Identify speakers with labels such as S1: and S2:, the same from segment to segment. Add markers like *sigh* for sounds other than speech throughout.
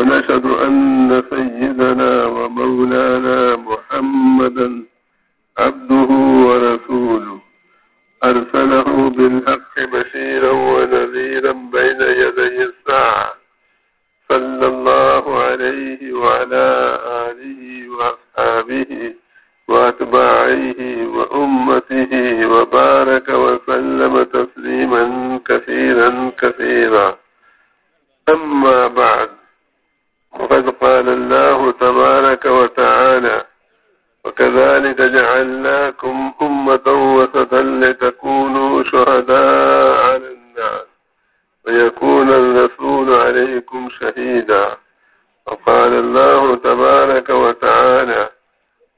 S1: ونشهد أن سيدنا ومولانا محمدا عبده ورسوله. أرسله بالحق بشيرا ونذيرا بين يدي الساعة. صلى الله عليه وعلى آله وأصحابه وأتباعه وأمته وبارك وسلم تسليما كثيرا كثيرا. أما بعد. وقد قال الله تبارك وتعالى وكذلك جعلناكم أمة وسطا لتكونوا شهداء على الناس ويكون الرسول عليكم شهيدا وقال الله تبارك وتعالى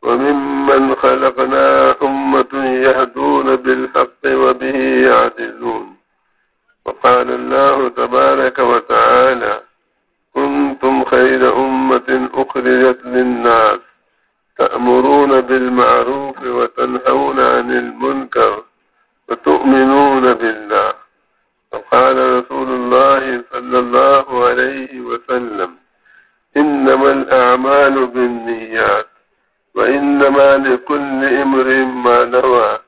S1: وممن خلقنا أمة يهدون بالحق وبه يعدلون وقال الله تبارك وتعالى كنتم خير أمة أخرجت للناس تأمرون بالمعروف وتنهون عن المنكر وتؤمنون بالله. وقال رسول الله صلى الله عليه وسلم، إنما الأعمال بالنيات وإنما لكل إمر ما نوى.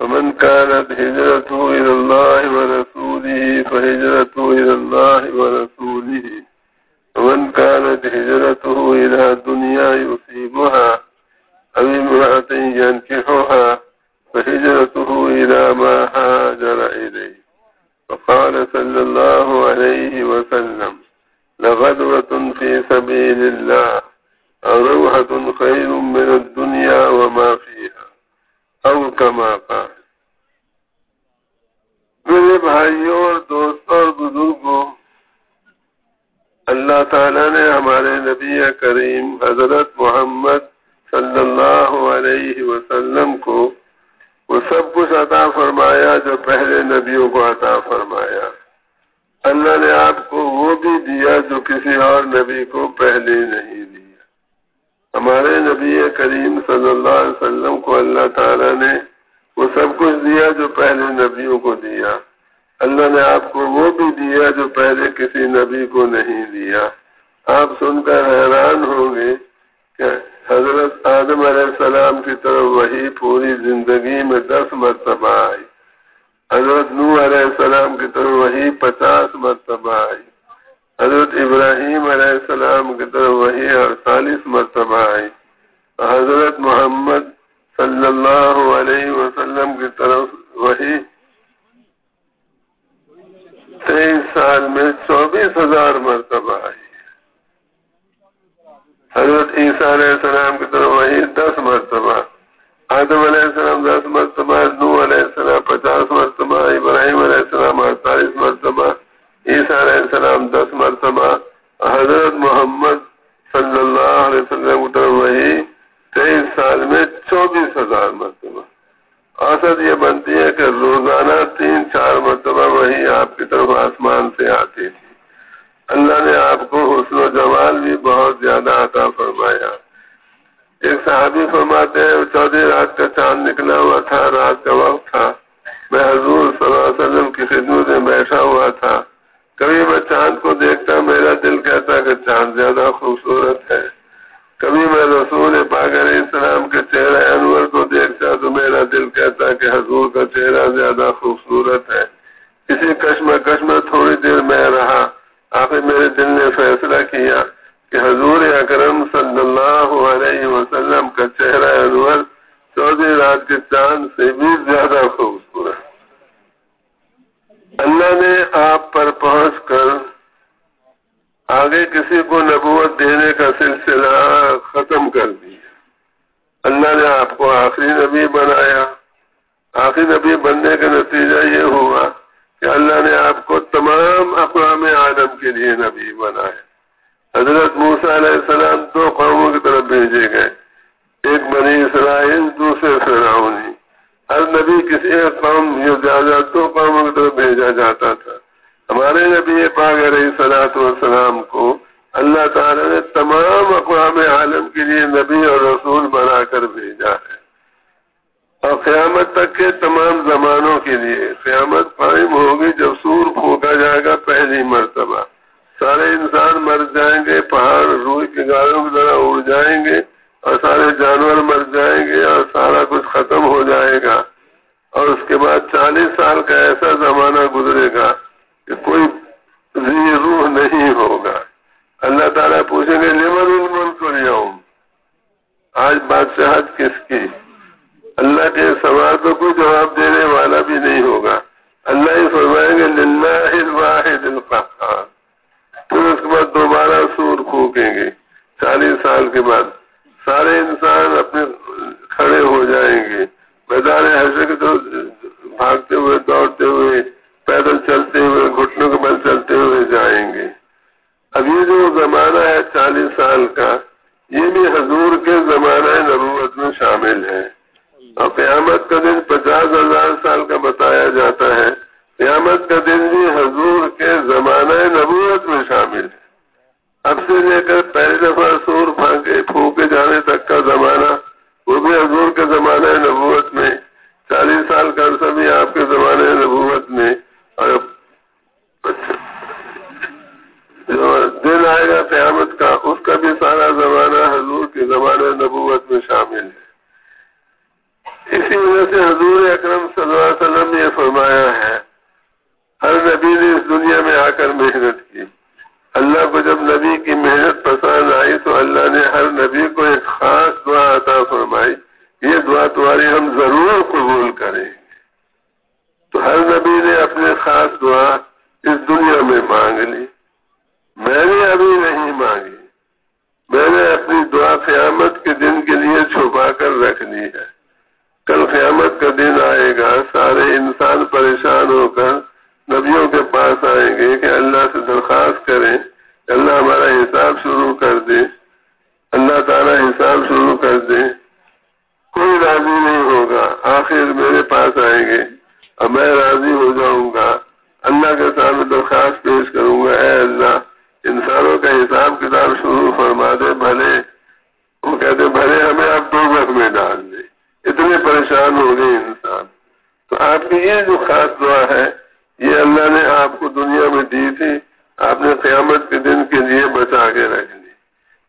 S1: فمن كانت هجرته إلى الله ورسوله فهجرته إلى الله ورسوله. ومن كانت هجرته إلى دنيا يصيبها أو امرأة ينكحها فهجرته إلى ما هاجر إليه وقال صلى الله عليه وسلم لغدوة في سبيل الله روحة خير من الدنيا وما فيها او كما قال۔ میرے بھائیوں اور دوستوں اور بزرگوں اللہ تعالیٰ نے ہمارے نبی کریم حضرت محمد صلی اللہ علیہ وسلم کو وہ سب کچھ عطا فرمایا جو پہلے نبیوں کو عطا فرمایا۔ اللہ نے آپ کو وہ بھی دیا جو کسی اور نبی کو پہلے نہیں دیا۔ ہمارے نبی کریم صلی اللہ علیہ وسلم کو اللہ تعالیٰ نے وہ سب کچھ دیا جو پہلے نبیوں کو دیا۔ اللہ نے آپ کو وہ بھی دیا جو پہلے کسی نبی کو نہیں دیا۔ آپ سن کر حیران ہوں گے کہ حضرت آدم علیہ السلام کی طرف وہی پوری زندگی میں دس مرتبہ آئی۔ حضرت نو علیہ السلام کی طرف وہی پچاس مرتبہ آئی۔ حضرت ابراہیم علیہ السلام کی طرف وہی اڑتالیس مرتبہ آئی۔ حضرت محمد صلی اللہ علیہ وسلم کی طرف وہی تیئیس سال میں چوبیس ہزار مرتبہ آئی حضرت عیسیٰ علیہ السلام کی طرف وہی دس مرتبہ، آدم علیہ السلام دس مرتبہ نو علیہ السلام پچاس مرتبہ، ابراہیم علیہ السلام اڑتالیس مرتبہ، عیسیٰ علیہ السلام دس مرتبہ، حضرت محمد صلی اللہ علیہ وسلم وہی تیئیس سال میں چوبیس ہزار مرتبہ۔ اوسط یہ بنتی ہے کہ روزانہ تین چار مرتبہ وہی آپ کی طرف آسمان سے آتی تھی۔ اللہ نے آپ کو حسن و جمال بھی بہت زیادہ عطا فرمایا۔ ایک صحابی فرماتے ہیں چودہ رات کا چاند نکلا ہوا تھا، رات کا وقت تھا۔ میں حضور صلی اللہ علیہ وسلم کی خدمت میں بیٹھا ہوا تھا۔ کبھی میں چاند کو دیکھتا میرا دل کہتا کہ چاند زیادہ خوبصورت ہے۔ کبھی میں رسول پاک علیہ السلام کے چہرہ انور کو دیکھتا تو میرا دل کہتا کہ حضور کا چہرہ زیادہ خوبصورت ہے۔ کسی کشم کشم تھوڑی دیر میں رہا۔ آخر میرے دل نے فیصلہ کیا کہ حضور اکرم صلی اللہ علیہ وسلم کا چہرہ انور چودہ رات کے چاند سے بھی زیادہ خوبصورت۔ اللہ نے آپ پر پہنچ کر آگے کسی کو نبوت دینے کا سلسلہ ختم کر دیا۔ اللہ نے آپ کو آخری نبی بنایا۔ آخری نبی بننے کا نتیجہ یہ ہوا کہ اللہ نے آپ کو تمام اقوام عالم کے لیے نبی بنایا۔ حضرت موسا علیہ السلام دو قوموں کی طرف بھیجے گئے۔ ایک بنی اسرائیل، دوسرے فرعونی۔ ہر نبی کسی قوم قوم زیادہ دو قوموں کی طرف بھیجا جاتا تھا۔ ہمارے نبی پاک علیہ صلاحت والسلام کو اللہ تعالیٰ نے تمام اقوام عالم کے لیے نبی اور رسول بنا کر بھیجا ہے۔ اور قیامت تک کے تمام زمانوں کے لیے قیامت قائم ہوگی جب سور پھونکا جائے گا پہلی مرتبہ۔ سارے انسان مر جائیں گے، پہاڑ، روئی کی گاڑیوں کی طرح اڑ جائیں گے اور سارے جانور مر جائیں گے اور سارا کچھ ختم ہو جائے گا۔ اور اس کے بعد چالیس سال کا ایسا زمانہ گزرے گا کہ کوئی روح نہیں ہوگا۔ اللہ تعالیٰ پوچھیں گے لمن المن کو آج بادشاہت کس کی؟ اللہ کے سوال کو کوئی جواب دینے والا بھی نہیں ہوگا۔ اللہ ہی فرمائیں گے پھر اس کے بعد دوبارہ سور پھونکیں گے۔ چالیس سال کے بعد سارے انسان اپنے کھڑے ہو جائیں گے۔ میدان حضرت تو بھاگتے ہوئے، دوڑتے ہوئے پیدل چلتے ہوئے، گھٹنوں کے بل چلتے ہوئے جائیں گے۔ اب یہ جو زمانہ ہے چالیس سال کا، یہ بھی حضور کے زمانہ نبوت میں شامل ہے۔ اور قیامت کا دن پچاس ہزار سال کا بتایا جاتا ہے۔ قیامت کا دن بھی حضور کے زمانہ نبوت میں شامل ہے۔ اب سے لے کر پہلی دفعہ سور پھانکے، پھونکے جانے تک کا زمانہ، وہ بھی حضور کے زمانہ نبوت میں۔ چالیس سال کا عرصہ بھی آپ کے زمانے نبوت میں۔ جو دن آئے گا قیامت کا، اس کا بھی سارا زمانہ حضور کے زمانے نبوت میں شامل ہے۔ اسی وجہ سے حضور اکرم صلی اللہ علیہ وسلم نے فرمایا ہے، ہر نبی نے اس دنیا میں آ کر محنت کی۔ اللہ کو جب نبی کی محنت پسند آئی تو اللہ نے ہر نبی کو ایک خاص دعا عطا فرمائی۔ یہ دعا تمہاری ہم ضرور قبول کریں۔ گے تو ہر نبی نے اپنے خاص دعا اس دنیا میں مانگ لی۔ میں نے ابھی نہیں مانگی۔ میں نے اپنی دعا قیامت کے دن کے لیے چھپا کر رکھ لی ہے۔ کل قیامت کا دن آئے گا۔ سارے انسان پریشان ہو کر نبیوں کے پاس آئیں گے کہ اللہ سے درخواست کریں۔ اللہ ہمارا حساب شروع کر دے۔ اللہ تعالیٰ حساب شروع کر دے۔ کوئی راضی نہیں ہوگا۔ آخر میرے پاس آئیں گے۔ اور میں راضی ہو جاؤں گا۔ اللہ کے سامنے درخواست پیش کروں گا، اے اللہ، انسانوں کا حساب کتاب شروع فرما دے، بھلے۔ وہ کہتے بھلے ہمیں اب دو گھر میں ڈال دے۔ اتنے پریشان ہو گئے انسان۔ تو آپ کی یہ جو خاص دعا ہے، یہ اللہ نے آپ کو دنیا میں دی تھی، آپ نے قیامت کے دن کے لیے بچا کے رکھ لی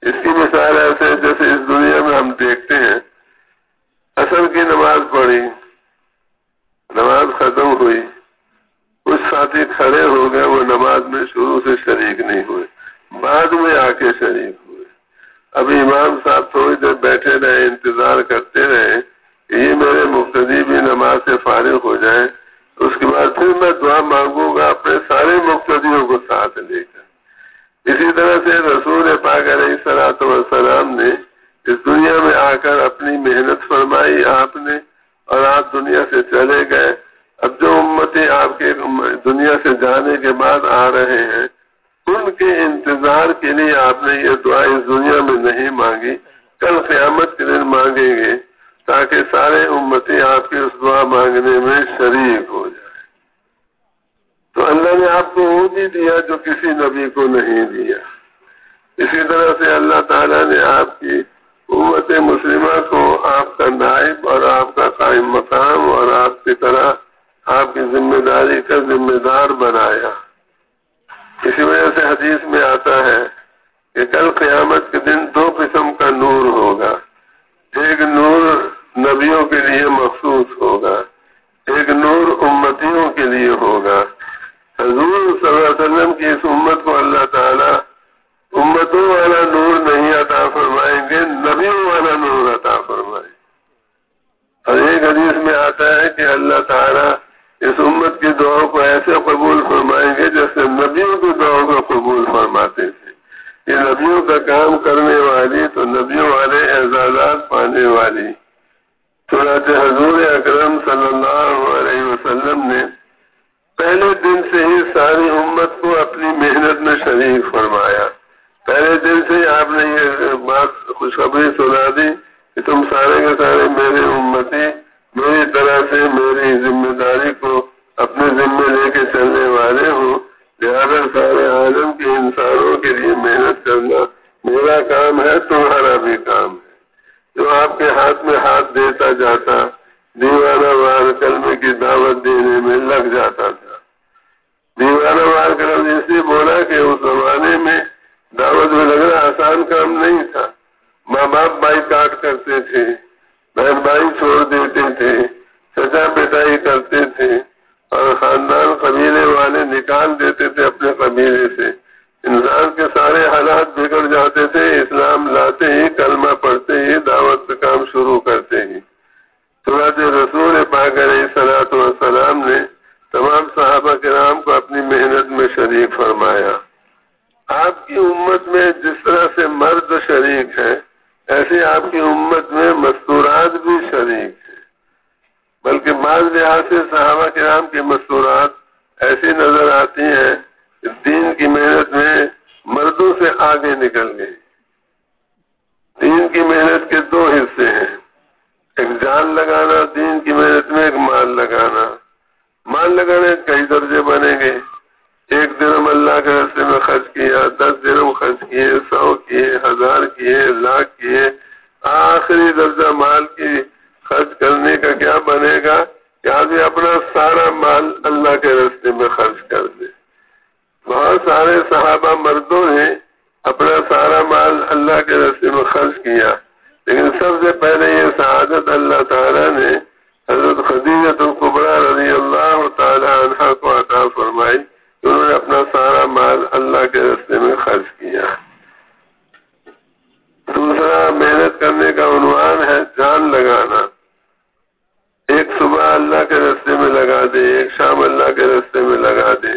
S1: اس کی مثال ایسے جیسے اس دنیا میں ہم دیکھتے ہیں اصل کی نماز پڑھی۔ نماز ختم ہوئی۔ کچھ ساتھی کھڑے ہو گئے، وہ نماز میں شروع سے شریک نہیں ہوئے، بعد میں آ کے شریک ہوئے۔ ابھی امام صاحب تھوڑی دیر بیٹھے رہے، انتظار کرتے رہے کہ یہ میرے مقتدی بھی نماز سے فارغ ہو جائے۔ اس کے بعد پھر میں دعا مانگوں گا اپنے سارے مقتدیوں کو ساتھ لے کر۔ اسی طرح سے رسول پاک علیہ سلاۃ وسلام نے اس دنیا میں آ کر اپنی محنت فرمائی۔ آپ نے اور آپ دنیا سے چلے گئے۔ اب جو امتیں آپ کے دنیا سے جانے کے بعد آ رہے ہیں، ان کے انتظار کے لیے آپ نے یہ دعا اس دنیا میں نہیں مانگی، کل قیامت کے دن مانگیں گے تاکہ سارے امتی آپ کی اس دعا مانگنے میں شریک ہو جائے تو اللہ نے آپ کو وہ بھی دیا جو کسی نبی کو نہیں دیا۔ اسی طرح سے اللہ تعالیٰ نے آپ کی امت مسلمہ کو آپ کا نائب اور آپ کا قائم مقام اور آپ کی طرح آپ کی ذمہ داری کا ذمہ دار بنایا۔ اسی وجہ سے حدیث میں آتا ہے کہ کل قیامت کے دن دو قسم کا نور ہوگا۔ ایک نور نبیوں کے لیے مخصوص ہوگا، ایک نور امتیوں کے لیے ہوگا۔ حضور صلی اللہ علیہ وسلم کی اس امت کو اللہ تعالیٰ امتوں والا نور نہیں عطا فرمائیں گے، نبیوں والا نور عطا فرمائیں اور ایک حدیث میں آتا ہے کہ اللہ تعالیٰ اس امت کی دعاؤں کو ایسے قبول فرمائیں گے جیسے نبیوں کی دعاؤں کو قبول فرماتے تھے۔ یہ نبیوں کا کام کرنے والی تو نبیوں والے اعزازات پانے والی۔ چنانچہ حضور اکرم صلی اللہ علیہ وسلم نے پہلے دن سے ہی ساری امت کو اپنی محنت میں شریک فرمایا۔ پہلے دن سے ہی آپ نے یہ بات خوشخبری سنا دی کہ تم سارے کے سارے میرے امتی میری طرح سے میری ذمہ داری کو اپنے ذمے لے کے چلنے والے ہوں، لہٰذا سارے عالم کے انسانوں کے لیے محنت کرنا میرا کام ہے، تمہارا بھی کام ہے۔ جو آپ کے ہاتھ میں ہاتھ دیتا جاتا، دیوانہ وار کلمے کی دعوت دینے میں لگ جاتا تھا۔ دیوانہ وار کلم اس لیے بولا کہ اس زمانے میں دعوت میں لگنا آسان کام نہیں تھا۔ ماں باپ بائی کاٹ کرتے تھے۔ بھائی چھوڑ دیتے تھے سچا پٹائی کرتے تھے اور خاندان قبیلے والے نکال دیتے تھے اپنے قبیلے سے۔ انسان کے سارے حالات بگڑ جاتے تھے، اسلام لاتے ہی، کلمہ پڑھتے ہی، دعوت کا کام شروع کرتے ہی۔ رسول پاک علیہ سلاۃ والسلام نے تمام صحابہ کے نام کو اپنی محنت میں شریک فرمایا۔ آپ کی امت میں جس طرح سے مرد شریک ہے ایسے آپ کی امت میں مستورات بھی شریک ہیں۔ بلکہ بعض لحاظ سے صحابہ کے کی مستورات ایسی نظر آتی ہیں دین کی محنت میں مردوں سے آگے نکل گئی دین کی محنت کے دو حصے ہیں۔ ایک جان لگانا، دین کی محنت میں ایک مال لگانا۔ مال لگانے کئی درجے بنے گے ایک درم اللہ کے رستے میں خرچ کیا دس درم خرچ کیے، سو کیے، ہزار کیے، لاکھ کیے۔ آخری درجہ مال کی خرچ کرنے کا کیا بنے گا؟ کہ آدمی اپنا سارا مال اللہ کے رستے میں خرچ کر دے۔ بہت سارے صحابہ مردوں نے اپنا سارا مال اللہ کے رستے میں خرچ کیا۔ لیکن سب سے پہلے یہ سعادت اللہ تعالیٰ نے حضرت خدیجت القبرا رضی اللہ تعالیٰ عنہ کو عطا فرمائی۔ انہوں نے اپنا سارا مال اللہ کے رستے میں خرچ کیا۔ دوسرا، محنت کرنے کا عنوان ہے جان لگانا۔ ایک صبح اللہ کے رستے میں لگا دے، ایک شام اللہ کے رستے میں لگا دے۔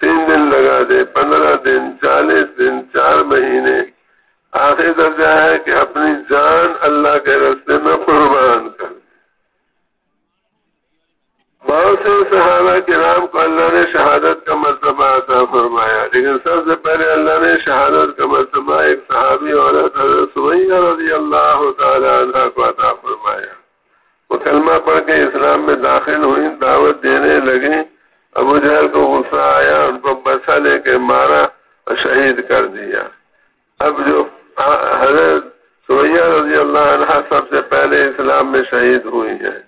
S1: تین دن لگا دے، پندرہ دن، چالیس دن، چار مہینے۔ آخری درجہ ہے کہ اپنی جان اللہ کے رستے میں قربان بہت سے صحابہ کے نام کو اللہ نے شہادت کا مرتبہ عطا فرمایا، لیکن سب سے پہلے اللہ نے شہادت کا مرتبہ ایک صحابی عورت حضرت رضی اللہ تعالیٰ عنہ کو عطا فرمایا۔ وہ کلمہ پڑھ کے اسلام میں داخل ہوئی دعوت دینے لگی ابو جہل کو غصہ آیا، ان کو بسا لے کے مارا اور شہید کر دیا۔ اب جو حضرت سویا رضی اللہ عنہ سب سے پہلے اسلام میں شہید ہوئی ہے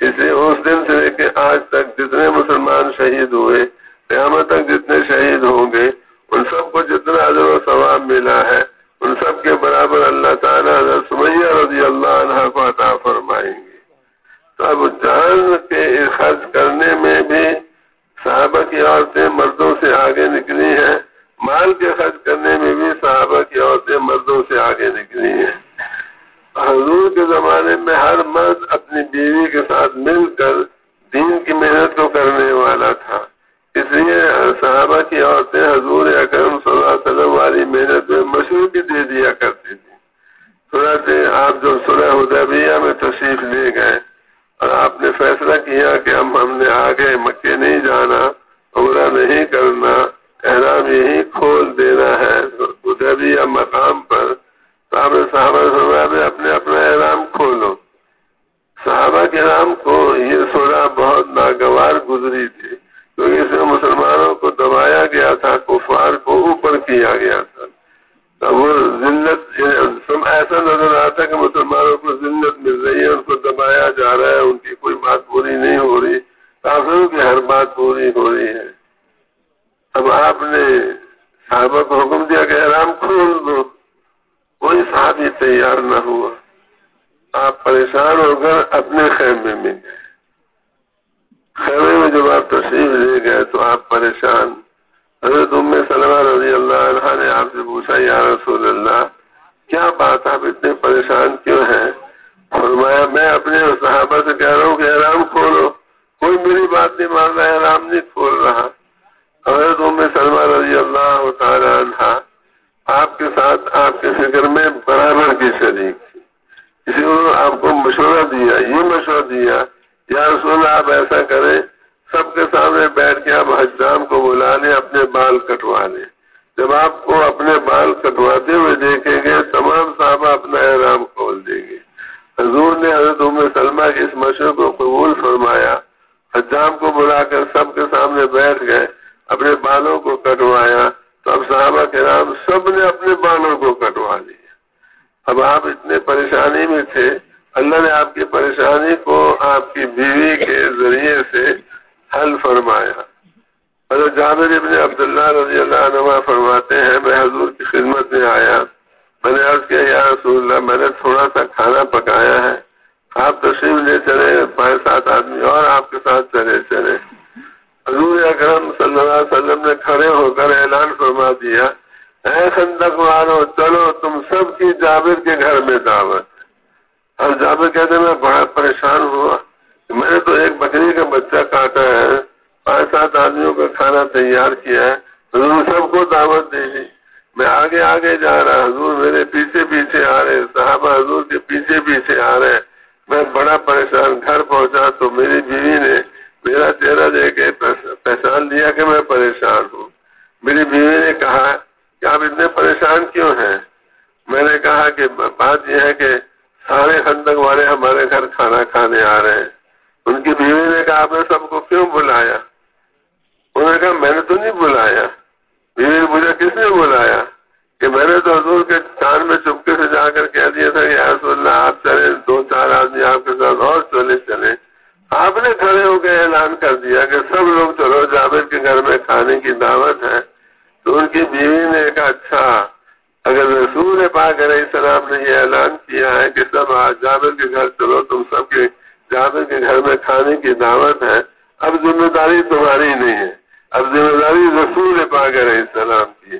S1: اس لیے اس دن سے لے کے آج تک جتنے مسلمان شہید ہوئے، قیامت تک جتنے شہید ہوں گے، ان سب کو جتنا عزر و ثواب ملا ہے، ان سب کے برابر اللہ تعالیٰ حضرت سمیہ رضی اللہ عنہ کو عطا فرمائیں گے۔ تو اب جان کے خرچ کرنے میں بھی صحابہ کی عورتیں مردوں سے آگے نکلی ہیں، مال کے خرچ کرنے میں بھی صحابہ کی عورتیں مردوں سے آگے نکلی ہیں۔ حضور کے زمانے میں ہر مرد اپنی بیوی کے ساتھ مل کر دین کی محنت کو کرنے والا تھا۔ اس لیے صحابہ کی عورتیں حضور اکرم صلی اللہ علیہ وسلم والی محنت میں مشہور بھی دے دیا کرتی تھی سے آپ جو سلح حدیبیہ میں تشریف لے گئے اور آپ نے فیصلہ کیا کہ ہم ہم نے آگے مکے نہیں جانا، عمرہ نہیں کرنا، احرام یہی کھول دینا ہے۔ ادھر مقام پر صحابہ صحابہ میں اپنے اپنا احرام کھولو صحابہ کے نام کو یہ سونا بہت ناگوار گزری تھی، کیونکہ اس میں مسلمانوں کو دبایا گیا تھا، کفار کو اوپر کیا گیا تھا۔ وہ ذلت ایسا نظر آتا کہ مسلمانوں کو ذلت مل رہی ہے، ان کو دبایا جا رہا ہے، ان کی کوئی بات پوری نہیں ہو رہی۔ کافروں کی ہر بات پوری ہو رہی ہے۔ اب آپ نے صحابہ کو حکم دیا کہ آرام کھول دو کوئی صحابی تیار نہ ہوا۔ آپ پریشان ہو کر اپنے خیمے میں گئے۔ خیمے میں جب آپ تشریف لے گئے تو آپ پریشان۔ حضرت ام سلمہ رضی اللہ عنہ نے آپ سے پوچھا، یا رسول اللہ، کیا بات آپ اتنے پریشان کیوں ہیں؟ فرمایا، میں اپنے صحابہ سے کہہ رہا ہوں کہ احرام کھولو۔ کوئی میری بات نہیں مان رہا احرام نہیں کھول رہا۔ حضرت ام سلمہ رضی اللہ تعالی عنہ آپ کے ساتھ آپ کے فکر میں برابر کی شریک تھی۔ اسی انہوں نے آپ کو مشورہ دیا، یہ مشورہ دیا، یا رسول آپ ایسا کریں، سب کے سامنے بیٹھ کے آپ حجام کو بلا لیں، اپنے بال کٹوا لیں۔ جب آپ کو اپنے بال کٹواتے ہوئے دیکھیں گے، تمام صاحب اپنا احرام کھول دیں گے۔ حضور نے حضرت عمر سلمہ کے اس مشورے کو قبول فرمایا۔ حجام کو بلا کر سب کے سامنے بیٹھ گئے، اپنے بالوں کو کٹوایا۔ اب صحابہ کے نام سب نے اپنے بالوں کو کٹوا لیا۔ اب آپ اتنے پریشانی میں تھے، اللہ نے آپ کی پریشانی کو آپ کی بیوی کے ذریعے سے حل فرمایا۔ حضرت جابر ابن عبداللہ رضی اللہ عنہ فرماتے ہیں، میں حضور کی خدمت میں آیا۔ میں نے عرض کیا، یا رسول اللہ، میں نے تھوڑا سا کھانا پکایا ہے۔ آپ تشریف لے چلے، پانچ سات آدمی اور آپ کے ساتھ چلے چلے۔ حضور اکرم صلی اللہ علیہ وسلم نے کھڑے ہو کر اعلان فرما دیا، اے خندق والو، چلو تم سب کی جابر کے گھر میں دعوت اور جابر کہتے، میں بڑا پریشان ہوا۔ میں نے تو ایک بکری کا بچہ کاٹا ہے، پانچ سات آدمیوں کا کھانا تیار کیا ہے۔ حضور سب کو دعوت دے دی۔ میں آگے آگے جا رہا، حضور میرے پیچھے پیچھے آ رہے، صحابہ حضور کے پیچھے پیچھے آ رہے۔ میں بڑا پریشان، گھر پہنچا تو میری بیوی نے میرا چہرہ دے کے پہچان لیا کہ میں پریشان ہوں۔ میری بیوی نے کہا کہ آپ اتنے پریشان کیوں ہیں؟ میں نے کہا کہ بات یہ ہے کہ سارے خندق والے ہمارے گھر کھانا کھانے آ رہے ہیں۔ ان کی بیوی نے کہا، آپ نے سب کو کیوں بلایا؟ انہوں نے کہا، میں نے تو نہیں بلایا۔ بیوی نے مجھے کس نے بلایا؟ کہ میں نے تو حضور کے کان میں چپکے سے جا کر کہہ دیا تھا کہ رسول اللہ، آپ چلے دو چار آدمی آپ کے ساتھ اور چلے چلے آپ نے کھڑے ہو کے اعلان کر دیا کہ سب لوگ چلو جاوید کے گھر میں کھانے کی دعوت ہے، تو ان کی بیوی نے کہا اچھا اگر رسول پاک علیہ السلام نے یہ اعلان کیا ہے کہ سب آج جاوید کے گھر چلو، تم سب کے جاوید کے گھر میں کھانے کی دعوت ہے، اب ذمہ داری تمہاری نہیں ہے۔ اب ذمہ داری رسول پاک علیہ السلام کی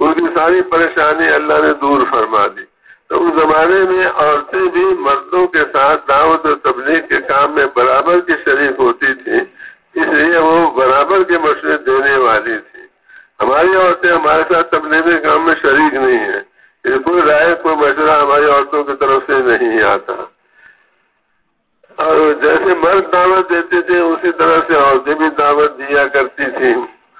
S1: ان کی ساری پریشانی اللہ نے دور فرما دی۔ تو اس زمانے میں عورتیں بھی مردوں کے ساتھ دعوت و تبلیغ کے کام میں برابر کی شریک ہوتی تھی، اس لیے وہ برابر کے مشورے دینے والی تھی۔ ہماری عورتیں ہمارے ساتھ تبلیغ کے کام میں شریک نہیں ہیں۔ کوئی رائے، کوئی مشورہ ہماری عورتوں کی طرف سے نہیں آتا۔ اور جیسے مرد دعوت دیتے تھے، اسی طرح سے عورتیں بھی دعوت دیا کرتی تھی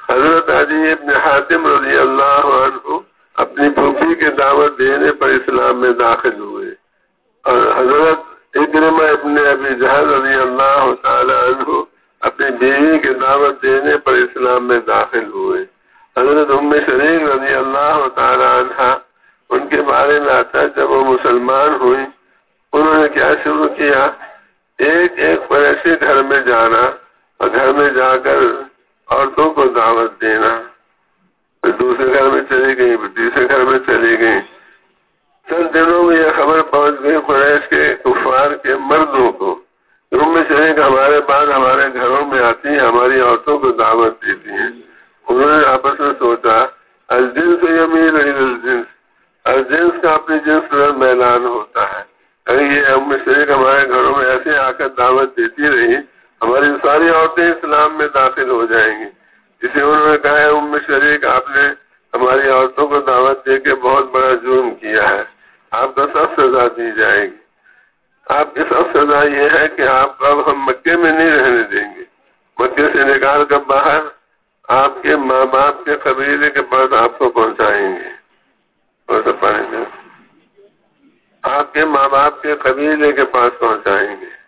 S1: حضرت ابن حاتم رضی اللہ عنہ اپنی پھوپھی کے دعوت دینے پر اسلام میں داخل ہوئے۔ اور حضرت اکرم ابن ابی جہاز رضی اللہ تعالی عنہ اپنی بیوی کے دعوت دینے پر اسلام میں داخل ہوئے۔ حضرت ام شریف رضی اللہ تعالی عنہ ان کے بارے میں آتا ہے، جب وہ مسلمان ہوئی انہوں نے کیا شروع کیا؟ ایک ایک پریشے گھر میں جانا اور گھر میں جا کر عورتوں کو دعوت دینا۔ پھر دوسرے گھر میں چلی گئی پھر تیسرے گھر میں چلی گئی چند دنوں میں یہ خبر پہنچ گئی قریش کے کفار کے مردوں کو۔ روم میں چلے کہ ہمارے بعد ہمارے گھروں میں آتی ہیں، ہماری عورتوں کو دعوت دیتی ہیں۔ انہوں نے آپس میں سوچا الجنس یمین الجنس الجنس کا اپنی جنس میلان ہوتا ہے۔ یہ ام شریک ہمارے گھروں میں ایسے آ کر دعوت دیتی رہی، ہماری ساری عورتیں اسلام میں داخل ہو جائیں گی۔ اسے انہوں نے کہا ہے، ام شریک، آپ نے ہماری عورتوں کو دعوت دے کے بہت بڑا جرم کیا ہے۔ آپ کو سب سزا دی جائے گی۔ آپ کی سب سزا یہ ہے کہ آپ اب ہم مکے میں نہیں رہنے دیں گے۔ مکے سے نکال کر باہر آپ کے ماں باپ کے قبیلے کے پاس آپ کو پہنچائیں گے۔ میں آپ کے ماں باپ کے قبیلے کے پاس پہنچائیں گے۔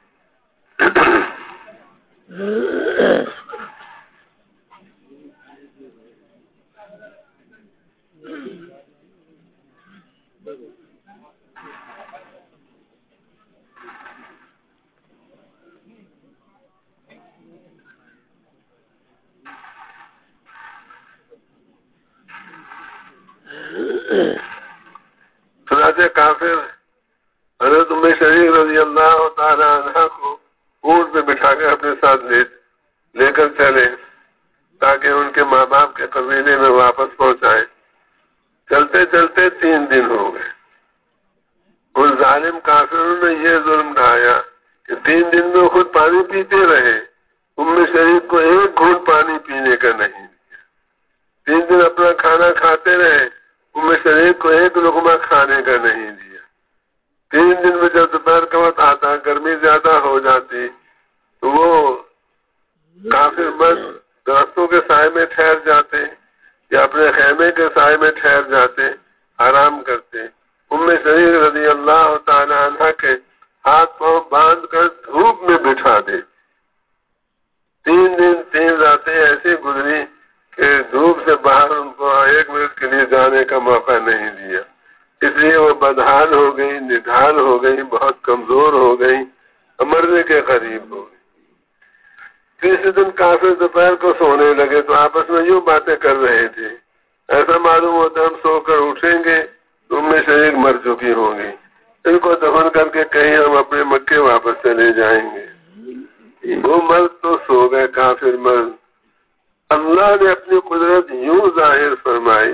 S1: کافر حضرت میں شریف رضی اللہ تعالیٰ عنہ کو اونٹ پہ بٹھا کر اپنے ساتھ لے لے کر چلے، تاکہ ان کے ماں باپ کے قبیلے میں واپس پہنچائے۔ چلتے چلتے تین دن ہو گئے۔ ان ظالم کافروں نے یہ ظلم ڈھایا کہ تین دن میں خود پانی پیتے رہے۔ ام شریف کو ایک گھونٹ پانی پینے کا نہیں دیا۔ تین دن اپنا کھانا کھاتے رہے۔ ام شریف کو ایک لقمہ کھانے کا نہیں دیا۔ تین دن میں جب دوپہر کا وقت آتا گرمی زیادہ ہو جاتی، تو وہ کافی مرد درختوں کے سائے میں ٹھہر جاتے، یا اپنے خیمے کے سائے میں ٹھہر جاتے، آرام کرتے۔ ان میں شریف رضی اللہ تعالیٰ عنہ کے ہاتھ پاؤں باندھ کر دھوپ میں بٹھا دے۔ تین دن تین راتیں ایسی گزری کہ دھوپ سے باہر ان کو ایک منٹ کے لیے جانے کا موقع نہیں دیا۔ اس لیے وہ بدحال ہو گئی ندھال ہو گئی، بہت کمزور ہو گئی، مرنے کے قریب ہو گئی۔ تیسرے دن کافی دوپہر کو سونے لگے تو آپس میں یوں باتیں کر رہے تھے۔ ایسا معلوم ہوتا ہم سو کر اٹھیں گے تو میں شریک مر چکی ہوں گی۔ ان کو دفن کر کے کہیں ہم اپنے مکے واپس چلے جائیں گے۔ وہ مرد تو سو گئے، کافر مرد اللہ نے اپنی قدرت یوں ظاہر فرمائی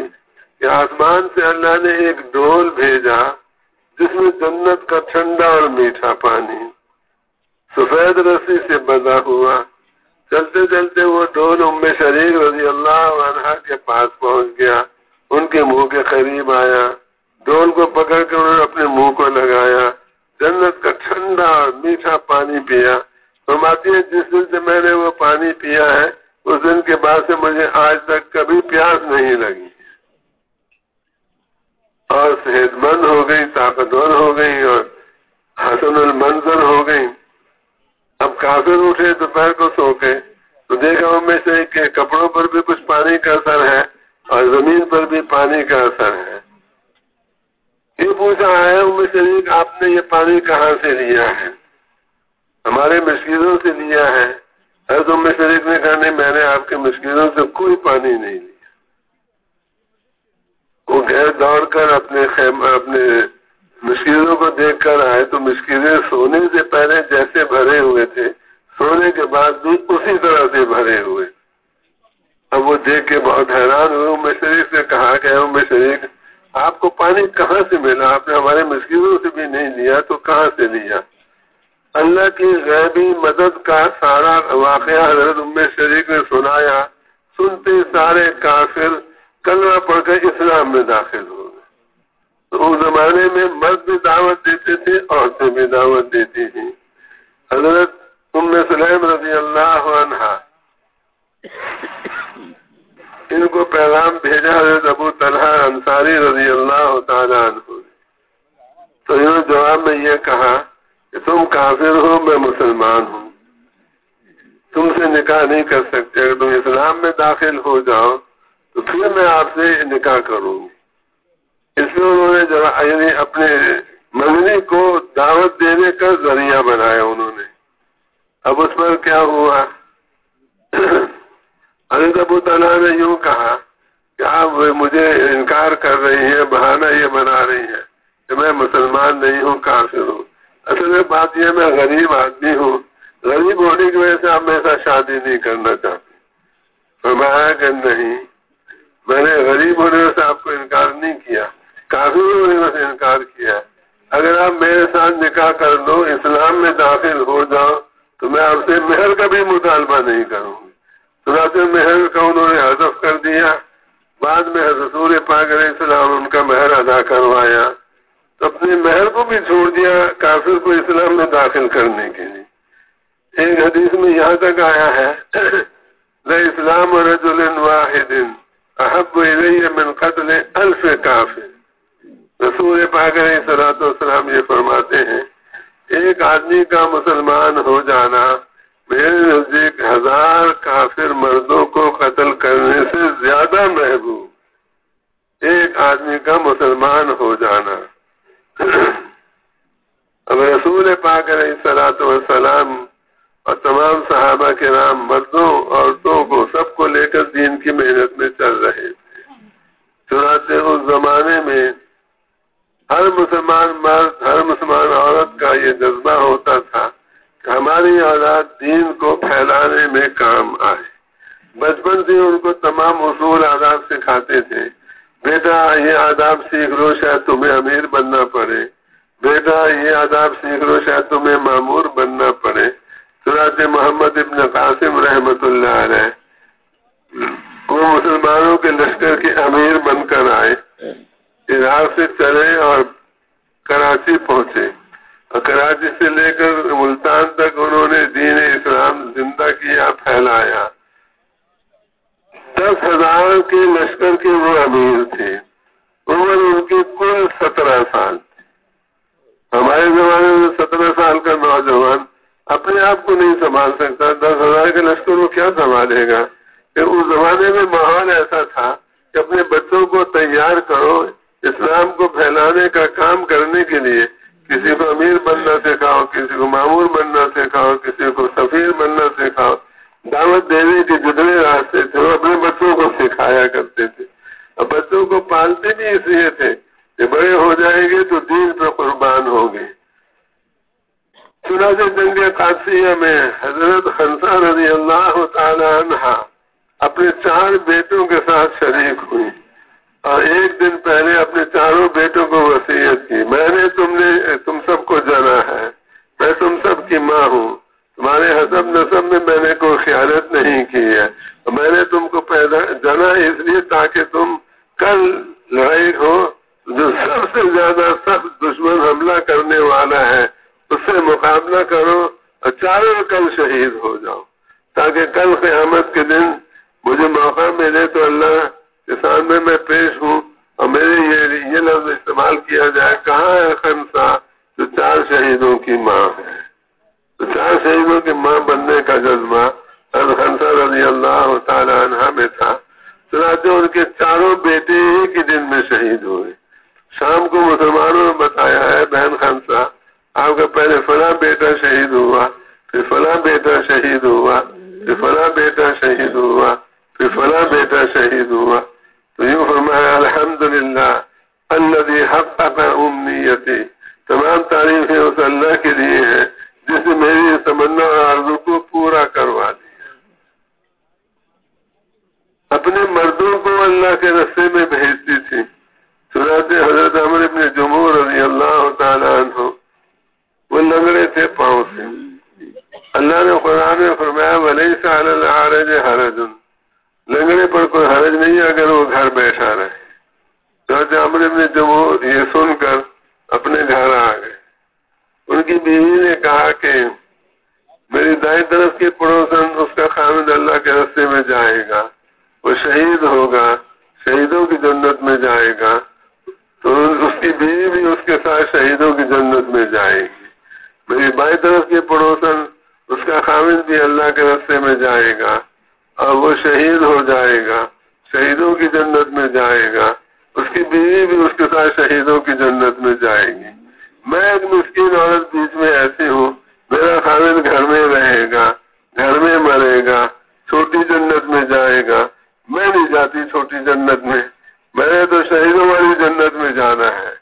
S1: کہ آسمان سے اللہ نے ایک ڈول بھیجا جس میں جنت کا ٹھنڈا اور میٹھا پانی سفید رسی سے بنا ہوا۔ چلتے چلتے وہ ڈول ام شریف رضی اللہ عنہ کے پاس پہنچ گیا۔ ان کے منہ کے قریب آیا۔ ڈول کو پکڑ کے انہوں نے اپنے منہ کو لگایا۔ جنت کا ٹھنڈا اور میٹھا پانی پیا۔ فرماتی ہے جس دن سے میں نے وہ پانی پیا ہے، اس دن کے بعد سے مجھے آج تک کبھی پیاس نہیں لگی۔ اور صحت مند ہو گئی، طاقتور ہو گئی اور حسن المنظر ہو گئی۔ اب کافر اٹھے، دوپہر کو سو کے۔ تو دیکھا ان میں سے کہ کپڑوں پر بھی کچھ پانی کا اثر ہے اور زمین پر بھی پانی کا اثر ہے۔ یہ پوچھا ہے، ان میں سے آپ نے یہ پانی کہاں سے لیا ہے؟ ہمارے مشکلوں سے لیا ہے۔ حضرت ام شریف نے کہا، نہیں، میں نے آپ کے مشکلوں سے کوئی پانی نہیں لیا۔ دوڑ کر اپنے خیم اپنے مشکلوں کو دیکھ کر آئے تو مشکلیں سونے سے پہلے جیسے بھرے ہوئے تھے، سونے کے بعد بھی اسی طرح سے بھرے ہوئے۔ اب وہ دیکھ کے بہت حیران ہوئے ام شریف نے کہا کہ ام شریف، آپ کو پانی کہاں سے ملا؟ آپ نے ہمارے مشکلوں سے بھی نہیں لیا تو کہاں سے لیا؟ اللہ کی غیبی مدد کا سارا واقعہ حضرت ام شریف نے سنایا۔ سنتے سارے کافر کلمہ پڑھ کر اسلام میں داخل ہو گئے۔ تو اس زمانے میں مرد بھی دعوت دیتے تھے، عورتیں بھی دعوت دیتی تھیں۔ حضرت ام سلیم رضی اللہ عنہ ان کو پیغام بھیجا حضرت ابو طلحہ انصاری رضی اللہ تعالیٰ عنہ تو انہوں نے جواب میں یہ کہا کہ تم کافر ہو، میں مسلمان ہوں۔ تم سے نکاح نہیں کر سکتے، اگر تم اسلام میں داخل ہو جاؤ تو پھر میں آپ سے نکاح کروں گی۔ اس میں انہوں نے یعنی اپنے منگنی کو دعوت دینے کا ذریعہ بنایا انہوں نے۔ اب اس پر کیا ہوا؟ حضرت ابو تعالیٰ نے یوں کہا کہ آپ مجھے انکار کر رہی ہیں، بہانہ یہ بنا رہی ہیں کہ میں مسلمان نہیں ہوں، کافر ہوں۔ اصل میں بات یہ میں غریب آدمی ہوں۔ غریب ہونے کی وجہ سے آپ میرے ساتھ شادی نہیں کرنا چاہتے۔ فرمایا کہ نہیں میں نے غریب ہونے سے آپ کو انکار نہیں کیا کافی ہونے سے انکار کیا۔ اگر آپ میرے ساتھ نکاح کر دو، اسلام میں داخل ہو جاؤ، تو میں آپ سے مہر کا بھی مطالبہ نہیں کروں گی۔ چنانچہ مہر کا انہوں نے حذف کر دیا۔ بعد میں حضور پاک علیہ السلام ان کا مہر ادا کروایا۔ تو اپنے مہر کو بھی چھوڑ دیا کافر کو اسلام میں داخل کرنے کے لیے۔ ایک حدیث میں یہاں تک آیا ہے *clears throat* اسلام رجل واحد احب الیہ من قتل الف کافر رسول پاک علیہ صلاحت والسلام یہ فرماتے ہیں، ایک آدمی کا مسلمان ہو جانا میرے نزدیک ہزار کافر مردوں کو قتل کرنے سے زیادہ محبوب۔ ایک آدمی کا مسلمان ہو جانا۔ اب رسول پاک علیہ سلاۃ والسلام اور تمام صحابہ کے نام مردوں عورتوں کو سب کو لے کر دین کی محنت میں چل رہے تھے۔ چنانچہ اس زمانے میں ہر مسلمان مرد، ہر مسلمان عورت کا یہ جذبہ ہوتا تھا کہ ہماری اولاد دین کو پھیلانے میں کام آئے۔ بچپن سے ان کو تمام اصول، آداب سکھاتے تھے۔ بیٹا، یہ آداب سیکھ لو، شاید تمہیں امیر بننا پڑے۔ بیٹا، یہ آداب سیکھ لو، شاید تمہیں معمور بننا پڑے۔ سراج محمد ابن قاسم رحمت اللہ علیہ۔ وہ مسلمانوں کے لشکر کے امیر بن کر آئے۔ عراق سے چلے اور کراچی پہنچے۔ اور کراچی سے لے کر ملتان تک انہوں نے دین اسلام زندہ کیا، پھیلایا۔ دس ہزار کے لشکر کے وہ امیر تھے۔ عمر ان کی کل سترہ سال تھی ہمارے زمانے میں سترہ سال کا نوجوان اپنے آپ کو نہیں سنبھال سکتا۔ دس ہزار کے لشکر وہ کیا سنبھالے گا؟ کہ اس زمانے میں ماحول ایسا تھا کہ اپنے بچوں کو تیار کرو، اسلام کو پھیلانے کا کام کرنے کے لیے۔ کسی کو امیر بننا سکھاؤ، کسی کو معمول بننا سکھاؤ، کسی کو سفیر بننا سکھاؤ۔ دعوت دینے کے جتنے راستے تھے، وہ اپنے بچوں کو سکھایا کرتے تھے۔ اور بچوں کو پالتے بھی اس لیے تھے کہ بڑے ہو جائیں گے تو دین پر قربان ہوں گے۔ چنانچہ جنگ قادسیہ میں حضرت خنسا رضی اللہ تعالی عنہ اپنے چار بیٹوں کے ساتھ شریک ہوئی اور ایک دن پہلے اپنے چاروں بیٹوں کو وسیعت کی، میں نے تم نے، تم سب کو جانا ہے، میں تم سب کی ماں ہوں، تمہارے حسب نصب میں میں نے کوئی خیالت نہیں کی ہے میں نے تم کو پیدا جانا اس لیے تاکہ تم کل لڑائی ہو جو سب سے زیادہ سخت دشمن حملہ کرنے والا ہے۔ اس سے مقابلہ کرو اور چاروں کل شہید ہو جاؤ۔ تاکہ کل قیامت کے دن مجھے موقع ملے تو اللہ کسان میں میں پیش ہوں اور میرے یہ یہ لفظ استعمال کیا جائے، کہاں ہے خنسا؟ جو چار شہیدوں کی ماں ہے۔ تو چار شہیدوں کی ماں بننے کا جذبہ خنسا رضی اللہ تعالیٰ عنہ میں تھا۔ چنانچہ ان کے چاروں بیٹے ایک ہی دن میں شہید ہوئے۔ شام کو مسلمانوں نے بتایا ہے بہن خنسا آپ کا پہلے فلاں بیٹا شہید ہوا پھر فلاں بیٹا شہید ہوا پھر فلاں بیٹا شہید ہوا پھر فلاں بیٹا شہید ہوا تو یوں فرمایا الحمد للہ اللہ حق امنیتی تمام تعریفیں اس اللہ کے لیے ہیں جس نے میری تمنا اور آرزو کو پورا کروا دیا اپنے مردوں کو اللہ کے رستے میں بھیجتی تھی چنانچہ حضرت عمر ابن جمہور رضی اللہ تعالیٰ عنہ لگڑے تھے پاؤں سے۔ اللہ نے قرآن میں فرمایا ولی سال الحرج حرجن لنگڑے پر کوئی حرج نہیں اگر وہ گھر بیٹھا رہے۔ چاچا امر نے جب وہ یہ سن کر اپنے گھر آ گئے۔ ان کی بیوی نے کہا کہ میری دائیں طرف کے پڑوسن اس کا خامد اللہ کے رستے میں جائے گا۔ وہ شہید ہوگا، شہیدوں کی جنت میں جائے گا۔ تو اس کی بیوی بھی اس کے ساتھ شہیدوں کی جنت میں جائے گی۔ میری بائیں طرف کے پڑوسن، اس کا خامد بھی اللہ کے رستے میں جائے گا اور وہ شہید ہو جائے گا، شہیدوں کی جنت میں جائے گا۔ اس کی بیوی بھی اس کے ساتھ شہیدوں کی جنت میں جائے گی۔ میں ایک مسکین عورت بیچ میں ایسی ہوں، میرا خامد گھر میں رہے گا، گھر میں مرے گا، چھوٹی جنت میں جائے گا۔ میں نہیں جاتی چھوٹی جنت میں میں نے تو شہیدوں والی جنت میں جانا ہے۔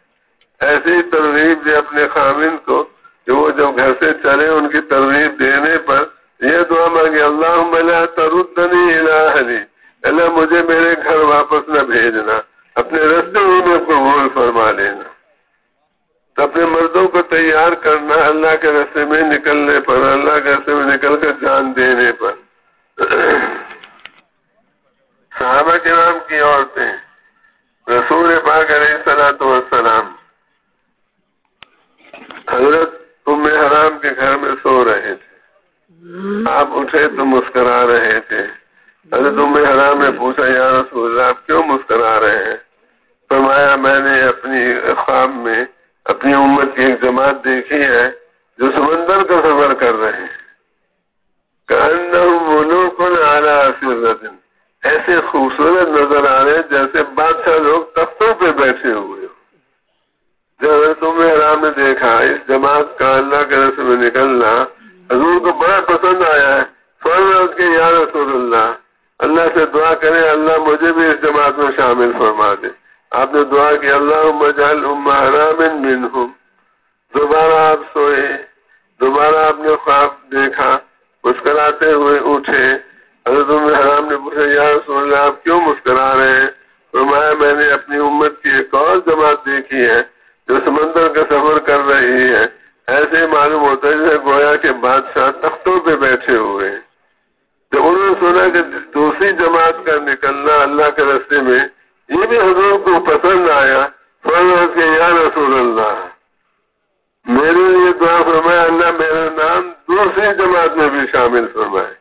S1: ایسی ترغیب دے اپنے خامن کو کہ وہ جب گھر سے چلے ان کی ترغیب دینے پر یہ دعا مانگی اللہ تردنی الہلی اللہ مجھے میرے گھر واپس نہ بھیجنا، اپنے رستے ہی میں قبول فرما لینا۔ اپنے مردوں کو تیار کرنا اللہ کے رستے میں نکلنے پر، اللہ کے رستے میں نکل کر جان دینے پر۔ صحابہ کے نام کی عورتیں، رسول پاک علیہ السلام وسلام حضرت حرام کے گھر میں سو رہے تھے۔ آپ اٹھے تو مسکرا رہے تھے۔ ارے تم حرام نے پوچھا، یا رسول اللہ، آپ کیوں مسکرا رہے ہیں؟ فرمایا، میں نے اپنی خواب میں اپنی امت کی ایک جماعت دیکھی ہے جو سمندر کا سفر کر رہے ہیں۔ ایسے خوبصورت نظر آ رہے ہیں جیسے بادشاہ لوگ تختوں پہ بیٹھے ہوئے۔ جب تم حرام نے دیکھا، اس جماعت کا اللہ کے رسم میں نکلنا حضور کو بڑا پسند آیا ہے۔ فرض کے، یا رسول اللہ اللہ سے دعا کرے اللہ مجھے بھی اس جماعت میں شامل فرما دے۔ آپ نے دعا کی اللہ مجال منہم۔ دوبارہ آپ سوئے، دوبارہ آپ نے خواب دیکھا، مسکراتے ہوئے اٹھے۔ حضرت حرام نے پوچھا، یا رسول اللہ، آپ کیوں مسکرا رہے ہیں؟ فرمایا، میں نے اپنی امت کی ایک اور جماعت دیکھی ہے۔ جو سمندر کا سفر کر رہی ہے، ایسے معلوم ہوتا ہے گویا کے بادشاہ تختوں پہ بیٹھے ہوئے جب انہوں نے سنا کہ دوسری جماعت کا نکلنا اللہ کے رستے میں، یہ بھی حضور کو پسند آیا۔ کے یا رسول اللہ، میرے لیے دعا فرمایا اللہ میرا نام دوسری جماعت میں بھی شامل فرمائے۔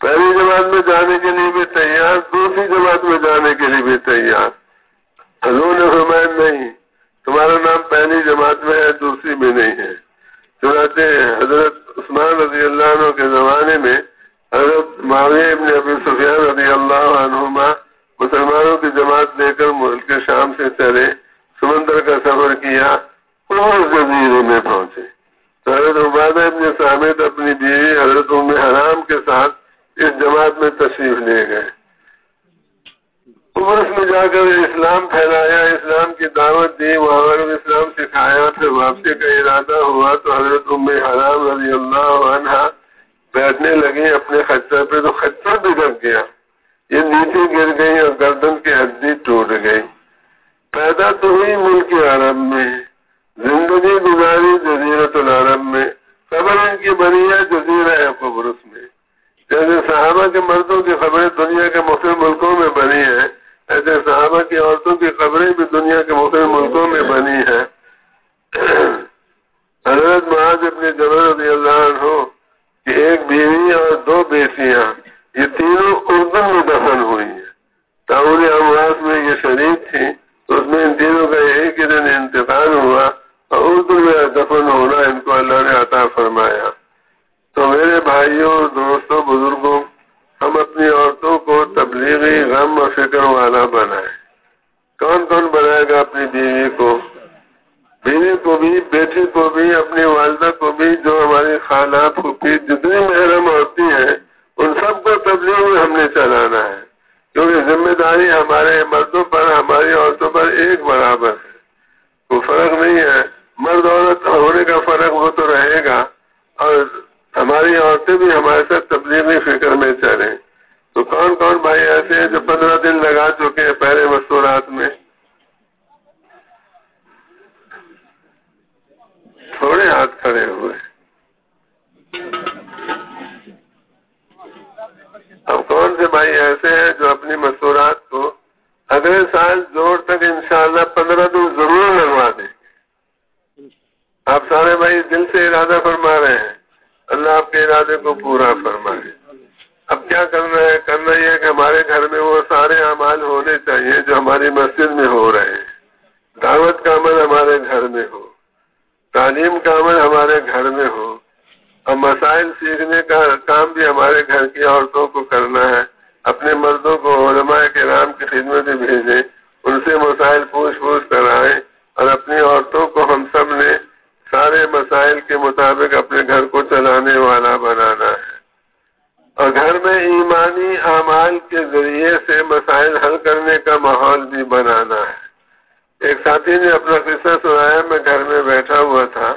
S1: پہلی جماعت میں جانے کے لیے بھی تیار، دوسری جماعت میں جانے کے لیے بھی تیار۔ حضور نے فرمایا نہیں تمہارا نام پہلی جماعت میں ہے، دوسری میں نہیں ہے۔ چنانچہ حضرت عثمان رضی اللہ عنہ کے زمانے میں حضرت معاویہ ابن ابی سفیان رضی اللہ عنہما مسلمانوں کی جماعت لے کر ملک شام سے چلے، سمندر کا سفر کیا جزیرے میں پہنچے۔ تو حضرت عبادہ ابن سامد اپنی بیوی حضرت ام حرام کے ساتھ اس جماعت میں تشریف لے گئے۔ عمرس میں جا کر اسلام پھیلایا، اسلام کی دعوت دی، وہاں پر اسلام سکھایا، پھر واپسی کا ارادہ ہوا تو حضرت ام حرام رضی اللہ عنہ بیٹھنے لگی اپنے خچر پہ، تو خچر بھی رکھ گیا۔ یہ نیچے گر گئی اور گردن کی ہڈی ٹوٹ گئی۔ پیدا تو ہوئی ملک عرب میں، زندگی گزاری جزیرت العرب میں خبر ان کی بنی ہے جزیرہ ہے قبرس میں۔ جیسے صحابہ کے مردوں کی خبریں دنیا کے مختلف ملکوں میں بنی ہیں ایسے صحابہ کی عورتوں کی خبریں بھی دنیا کے مختلف ملکوں میں بنی ہیں۔ حضرت معاذ اپنے جبر رضی اللہ عنہ کہ ایک بیوی اور دو بیٹیاں، یہ تینوں اردن میں دفن ہوئی ہیں۔ تعور امراض میں یہ شریک تھی تو اس میں ان تینوں کا ایک ہی دن انتقال ہوا اور اردو میں دفن ہونا ان کو اللہ نے عطا فرمایا۔ تو میرے بھائیوں، دوستوں، بزرگوں ہم اپنی عورتوں کو تبلیغی غم و فکر والا بنائیں۔ کون کون بنائے گا اپنی بیوی کو؟ بیوی کو بھی، بیٹی کو بھی، اپنی والدہ کو بھی، جو ہماری خالات کو بھی۔ جتنی محرم ہوتی ہیں ان سب کو تبلیغ میں ہم نے چلانا ہے۔ کیونکہ ذمہ داری ہمارے مردوں پر، ہماری عورتوں پر ایک برابر ہے۔ کوئی فرق نہیں ہے۔ مرد عورت ہونے کا فرق وہ تو رہے گا۔ اور ہماری عورتیں بھی ہمارے ساتھ تبلیغی فکر میں چلیں تو کون کون بھائی ایسے ہیں جو پندرہ دن لگا چکے ہیں پہلے مستورات میں؟ تھوڑے ہاتھ کھڑے ہوئے۔ اب کون سے بھائی ایسے ہیں جو اپنی مستورات کو اگلے سال زور تک انشاءاللہ پندرہ دن ضرور لگوا دیں آپ سارے بھائی دل سے ارادہ فرما رہے ہیں۔ اللہ آپ کے ارادے کو پورا فرمائے۔ اب کیا کرنا ہے؟ کرنا یہ ہے کہ ہمارے گھر میں وہ سارے اعمال ہونے چاہیے جو ہماری مسجد میں ہو رہے ہیں۔ دعوت کا عمل ہمارے گھر میں ہو۔ تعلیم کا عمل ہمارے گھر میں ہو۔ اور مسائل سیکھنے کا کام بھی ہمارے گھر کی عورتوں کو کرنا ہے۔ اپنے مردوں کو علماء کے رام کی خدمت بھیجیں۔ ان سے مسائل پوچھ پوچھ کرائیں اور اپنی عورتوں کو ہم سب نے سارے مسائل کے مطابق اپنے گھر کو چلانے والا بنانا ہے۔ اور گھر میں ایمانی اعمال کے ذریعے سے مسائل حل کرنے کا ماحول بھی بنانا ہے۔ ایک ساتھی نے اپنا قصہ سنایا، میں گھر میں بیٹھا ہوا تھا۔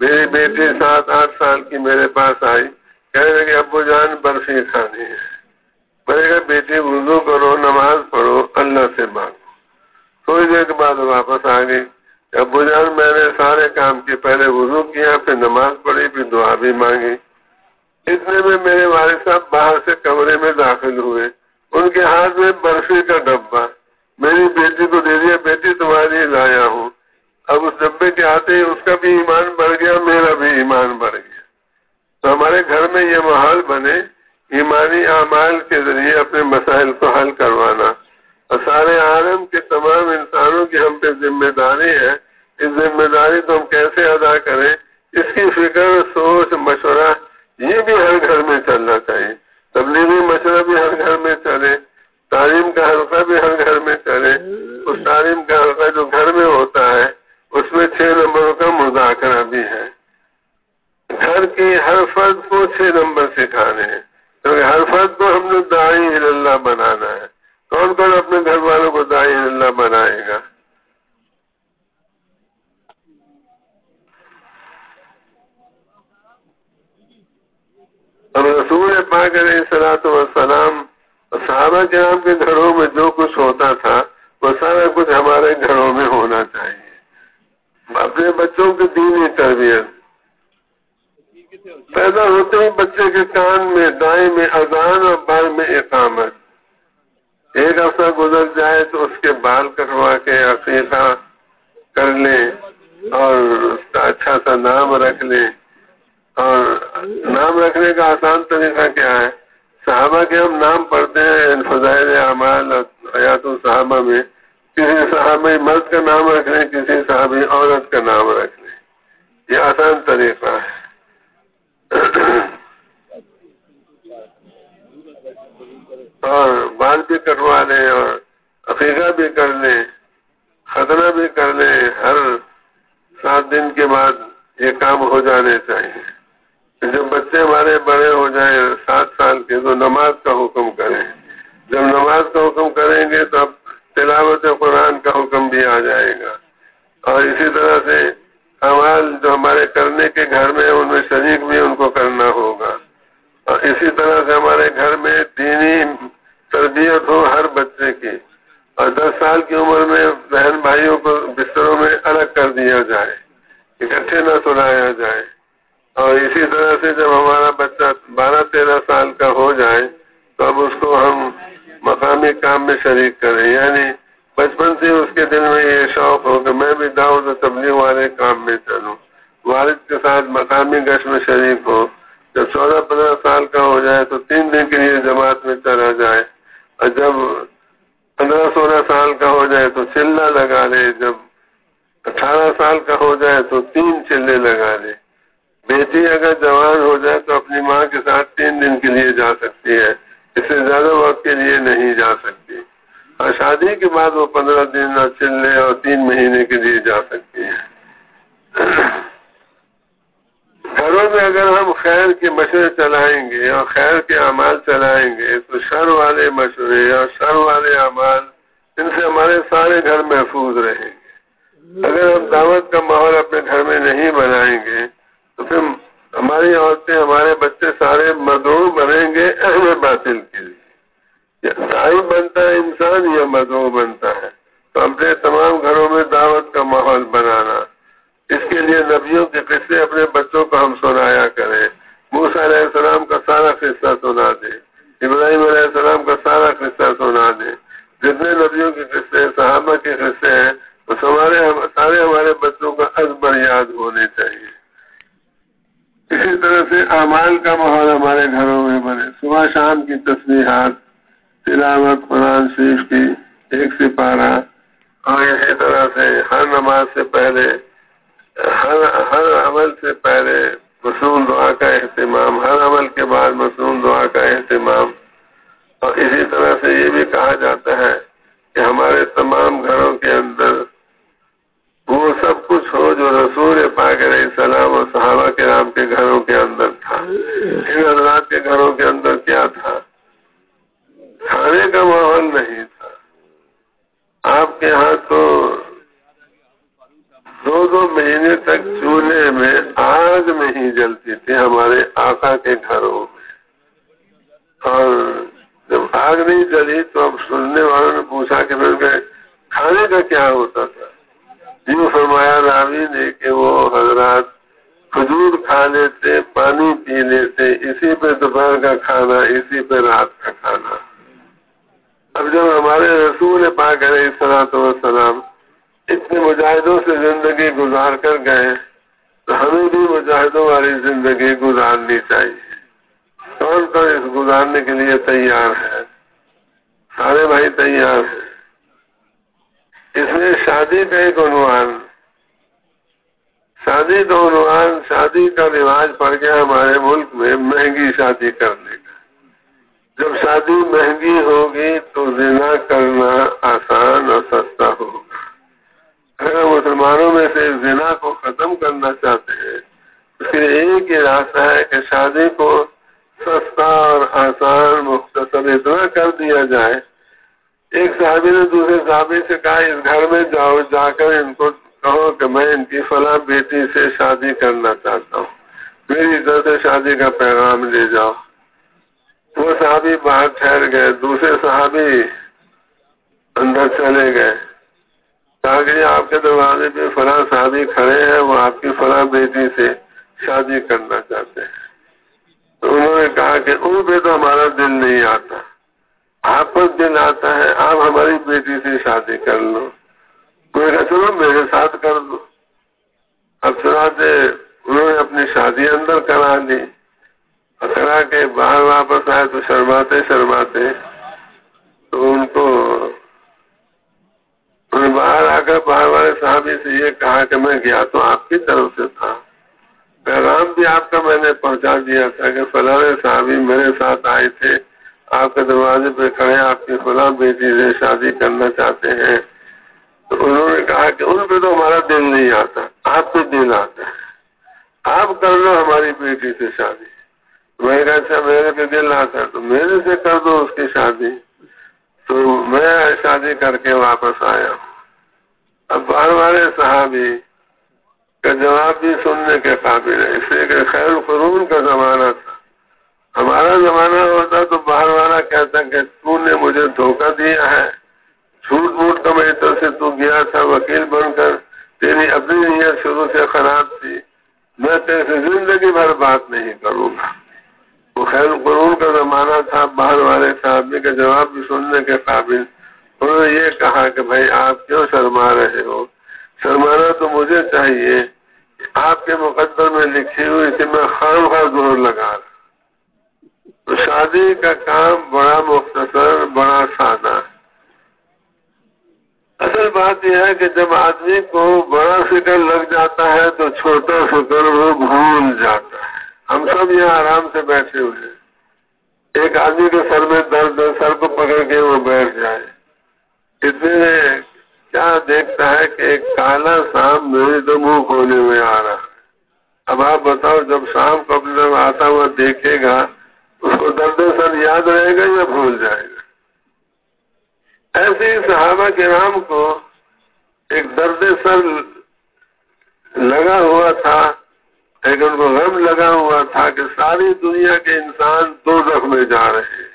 S1: میری بیٹی سات آٹھ سال کی میرے پاس آئی۔ کہنے لگے ابو جان برفی کھانی ہے۔ میں نے بیٹی، وضو کرو، نماز پڑھو، اللہ سے مانگو۔ تھوڑی دیر کے بعد واپس آ گئی۔ ابو جان، میں نے سارے کام کی پہلے وضو کیا، پھر نماز پڑھی، پھر دعا بھی مانگی۔ اتنے میں میرے والد صاحب باہر سے کمرے میں داخل ہوئے۔ ان کے ہاتھ میں برفی کا ڈبا میری بیٹی کو دے دیا، بیٹی تمہاری لایا ہوں۔ اب اس ڈبے کے آتے ہی اس کا بھی ایمان بڑھ گیا، میرا بھی ایمان بڑھ گیا۔ تو ہمارے گھر میں یہ ماحول بنے، ایمانی اعمال کے ذریعے اپنے مسائل کو حل کروانا۔ اور سارے عالم کے تمام انسانوں کی ہم پہ ذمہ داری ہے۔ اس ذمہ داری کو ہم کیسے ادا کریں؟ اس کی فکر، سوچ، مشورہ یہ بھی ہر گھر میں چلنا چاہیے۔ تبلیغی مشورہ بھی ہر گھر میں چلے۔ تعلیم کا حلقہ بھی ہر گھر میں چلے۔ اس تعلیم کا حلقہ جو گھر میں ہوتا ہے، اس میں چھ نمبروں کا مذاکرہ بھی ہے۔ گھر کی ہر فرد کو چھ نمبر سکھانے ہیں۔ کیونکہ ہر فرد کو ہم نے دائی اللہ بنانا ہے کون کون اپنے گھر والوں کو دائی اللہ بنائے گا اور رسول پاک علیہ سلاۃ وسلام صحابہ کے کے گھروں میں جو کچھ ہوتا تھا، وہ سارا کچھ ہمارے گھروں میں ہونا چاہیے۔ اپنے بچوں کی دینی تربیت۔ پیدا ہوتے ہی بچے کے کان میں، دائیں میں اذان اور بال میں اقامت۔ ایک ہفتہ گزر جائے تو اس کے بال کٹوا کے عقیقہ کر لیں اور اس کا اچھا سا نام رکھ لیں۔ اور نام رکھنے کا آسان طریقہ کیا ہے؟ صحابہ کے ہم نام پڑھتے ہیں، فضائل اعمال حیات الصحابہ میں، کسی صحابہ مرد کا نام رکھ لیں کسی صحابی عورت کا نام رکھ لیں یہ آسان طریقہ ہے۔ اور بال بھی کٹوا لیں اور عقیقہ بھی کر لیں، خطرہ بھی کر لیں، ہر سات دن کے بعد یہ کام ہو جانے چاہیے۔ جب بچے ہمارے بڑے ہو جائیں، سات سال کے، تو نماز کا حکم کریں۔ جب نماز کا حکم کریں گے تو اب تلاوت قرآن کا حکم بھی آ جائے گا۔ اور اسی طرح سے اعمال جو ہمارے کرنے کے گھر میں، ان میں شریک بھی ان کو کرنا ہوگا۔ اور اسی طرح سے ہمارے گھر میں دینی تربیت ہو ہر بچے کی۔ اور دس سال کی عمر میں بہن بھائیوں کو بستروں میں الگ کر دیا جائے، اکٹھے نہ سنایا جائے۔ اور اسی طرح سے جب ہمارا بچہ بارہ تیرہ سال کا ہو جائے، تو اب اس کو ہم مقامی کام میں شریک کریں۔ یعنی بچپن سے اس کے دل میں یہ شوق ہو کہ میں بھی داؤد و تبلیغ والے کام میں چلوں۔ والد کے ساتھ مقامی گشت میں شریک ہو۔ جب چودہ پندرہ سال کا ہو جائے، تو تین دن کے لیے جماعت میں چلا جائے۔ اور جب پندرہ سولہ سال کا ہو جائے، تو چلنا لگا لے۔ جب اٹھارہ سال کا ہو جائے، تو تین چلے لگا لے۔ بیٹی اگر جوان ہو جائے تو اپنی ماں کے ساتھ تین دن کے لیے جا سکتی ہے، اس سے زیادہ وقت کے لیے نہیں جا سکتی۔ اور شادی کے بعد وہ پندرہ دن اور چلنے اور تین مہینے کے لیے جا سکتی ہے۔ گھروں میں اگر ہم خیر کے مشورے چلائیں گے اور خیر کے اعمال چلائیں گے، تو شر والے مشورے اور شر والے اعمال ان سے ہمارے سارے گھر محفوظ رہیں گے۔ اگر ہم دعوت کا ماحول اپنے گھر میں نہیں بنائیں گے تو پھر ہماری عورتیں، ہمارے بچے سارے مدعو بنیں گے اہم باطل کے لیے۔ سائی بنتا ہے، انسان یا مدعو بنتا ہے۔ تو اپنے تمام گھروں میں دعوت کا ماحول بنانا۔ اس کے لیے نبیوں کے قصے اپنے بچوں کو ہم سنایا کریں۔ موسا علیہ السلام کا سارا قصہ سنا دیں۔ ابراہیم علیہ السلام کا سارا قصہ سنا دیں۔ جتنے نبیوں کے قصے، صحابہ کے قصے ہیں، وہ سارے سارے ہمارے بچوں کا ازبر یاد ہونے چاہیے۔ اسی طرح سے اعمال کا ماحول ہمارے گھروں میں بنے۔ صبح شام کی تصویرات تلاوت، قرآن شریف کی ایک سپارہ، اور اسی طرح سے ہر نماز سے پہلے، ہر ہر عمل سے پہلے مصنون دعا کا اہتمام، ہر عمل کے بعد مصنون دعا کا اہتمام۔ اور اسی طرح سے یہ بھی کہا جاتا ہے کہ ہمارے تمام گھروں کے اندر وہ سب کچھ ہو جو رسول پاک علیہ السلام اور صحابہ کے رام کے گھروں کے اندر تھا۔ ان حضرات کے گھروں کے اندر کیا تھا؟ کھانے کا ماحول نہیں تھا۔ آپ کے یہاں تو دو دو مہینے تک چولہے میں آگ نہیں جلتی تھی ہمارے آقا کے گھروں میں۔ اور جب آگ نہیں جلی تو اب سننے والوں نے پوچھا کہ پھر گئے کھانے کا کیا ہوتا تھا؟ یوں فرمایا، راوی نے کہ وہ حضرات کھجور کھا لیتے پانی پی لیتے اسی پہ دوپہر کا کھانا، اسی پہ رات کا کھانا۔ اب جب ہمارے رسول پاک علیہ السلام وسلام اتنے مجاہدوں سے زندگی گزار کر گئے، تو ہمیں بھی مجاہدوں والی زندگی گزارنی چاہیے۔ کون کون اس گزارنے کے لیے تیار ہے؟ سارے بھائی تیار ہیں۔ اس میں شادی کا ایک عنوان۔ شادی کا عنوان، شادی کا رواج پڑ گیا ہمارے ملک میں مہنگی شادی کرنے کا۔ جب شادی مہنگی ہوگی تو زنا کرنا آسان اور سستا ہوگا۔ اگر مسلمانوں میں سے زنا کو ختم کرنا چاہتے ہیں پھر ایک ہی راستہ ہے کہ شادی کو سستا اور آسان، مختصر اتنا کر دیا جائے ایک صحابی نے دوسرے صحابی سے کہا، اس گھر میں جاؤ، جا کر ان کو کہو کہ میں ان کی فلاں بیٹی سے شادی کرنا چاہتا ہوں۔ میری ادھر سے شادی کا پیغام لے جاؤ۔ وہ صحابی باہر ٹھہر گئے، دوسرے صحابی اندر چلے گئے۔ تاکہ آپ کے دروازے پہ فلاں شادی کھڑے ہیں، وہ آپ کی فلاں بیٹی سے شادی کرنا چاہتے ہیں۔ تو انہوں نے کہا کہ ان پہ تو ہمارا دل نہیں آتا۔ آپ پر دل آتا ہے، آپ ہماری بیٹی سے شادی کر لو۔ کوئی کہا چلو میرے ساتھ کر دو۔ اب چلا انہوں نے اپنی شادی اندر کرا لی کرا کے باہر واپس آئے تو شرماتے شرماتے تو ان کو باہر آ کر، باہر والے صحابی سے یہ کہا کہ میں گیا تو آپ کی طرف سے تھا۔ پیغام بھی آپ کا میں نے پہنچا دیا تھا کہ فلاں صحابی میرے ساتھ آئے تھے۔ آپ کے دروازے پہ کھڑے آپ کی فلاں بیٹی سے شادی کرنا چاہتے ہیں۔ تو انہوں نے کہا کہ ان پہ تو ہمارا دل نہیں آتا، آپ پہ دل آتا۔ ہے آپ کر لو ہماری بیٹی سے شادی۔ میں کہا اچھا میرے پہ دل آتا ہے تو میرے سے کر دو اس کی شادی۔ تو میں شادی کر کے واپس آیا۔ ہوں اب بار والے صحابی کا جواب بھی سننے کے قابل ہے۔ اس لیے کہ خیر قرون کا زمانہ تھا۔ زمانہ ہوتا تو باہر والا کہتا کہ تو نے مجھے دھوکہ دیا ہے۔ جھوٹ موٹ کا طرف سے تو گیا تھا، وکیل بن کر تیری اپنی نیت شروع سے خراب تھی۔ میں تیرے سے زندگی بھر بات نہیں کروں گا۔ وہ خیر قرون کا زمانہ تھا، باہر والے صحابی کا جواب بھی سننے کے قابل۔ انہوں نے یہ کہا کہ بھائی آپ کیوں شرما رہے ہو؟ شرمانا تو مجھے چاہیے۔ آپ کے مقدر میں لکھی ہوئی تھی، میں خام خواہ زور لگا رہا۔ تو شادی کا کام بڑا مختصر، بڑا سادہ۔ ہے اصل بات یہ ہے کہ جب آدمی کو بڑا فکر لگ جاتا ہے تو چھوٹا فکر وہ بھول جاتا ہے۔ ہم سب یہاں آرام سے بیٹھے ہوئے ہیں۔ ایک آدمی کے سر میں درد سر کو پکڑ کے وہ بیٹھ جائے۔ اتنے کیا دیکھتا ہے کہ ایک کالا سام میرے تو منہ کھولے ہوئے آ رہا ہے۔ اب آپ بتاؤ، جب شام کو اپنے آتا ہوا دیکھے گا اس کو درد سر یاد رہے گا یا بھول جائے گا؟ ایسے ہی صحابہ کے نام کو ایک درد سر لگا ہوا تھا، ایک ان کو غم لگا ہوا تھا کہ ساری دنیا کے انسان دو میں جا رہے ہیں۔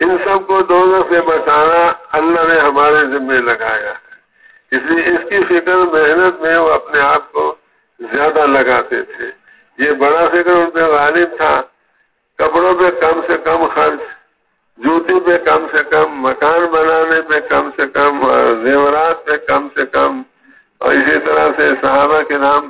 S1: ان سب کو دونوں سے بچانا اللہ نے ہمارے ذمے لگایا ہے۔ اس لیے اس کی فکر محنت میں وہ اپنے آپ کو زیادہ لگاتے تھے۔ یہ بڑا فکر ان پہ غالب تھا۔ کپڑوں پہ کم سے کم خرچ، جوتی پہ کم سے کم، مکان بنانے پہ کم سے کم، زیورات پہ کم سے کم، اور اسی طرح سے صحابہ کے نام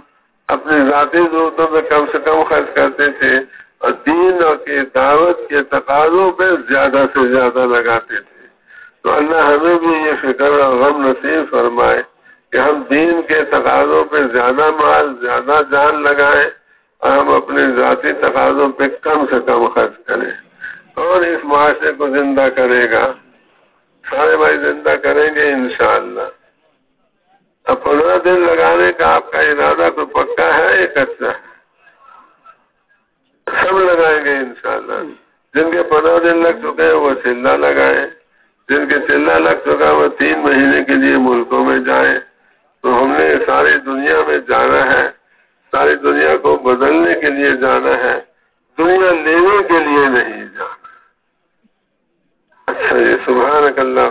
S1: اپنی ذاتی ضرورتوں پہ کم سے کم خرچ کرتے تھے، اور دین اور کی دعوت کے تقاضوں پہ زیادہ سے زیادہ لگاتے تھے۔ تو اللہ ہمیں بھی یہ فکر اور غم نصیب فرمائے کہ ہم دین کے تقاضوں پہ زیادہ مال، زیادہ جان لگائیں۔ ہم اپنے ذاتی تقاضوں پہ کم سے کم خرچ کریں اور اس معاشرے کو زندہ کرے گا۔ سارے بھائی زندہ کریں گے انشاءاللہ۔ اب پندرہ دن لگانے کا آپ کا ارادہ تو پکا ہے یا کچا ہے سب لگائیں گے انشاءاللہ۔ جن کے پندرہ دن لگ چکے ہیں، وہ چلا لگائیں۔ جن کے چلا لگ چکا وہ تین مہینے کے لیے ملکوں میں جائیں۔ تو ہم نے ساری دنیا میں جانا ہے۔ ساری دنیا کو بدلنے کے لیے جانا ہے، دنیا لینے کے لیے نہیں جانا۔ اچھا یہ سبحان اللہ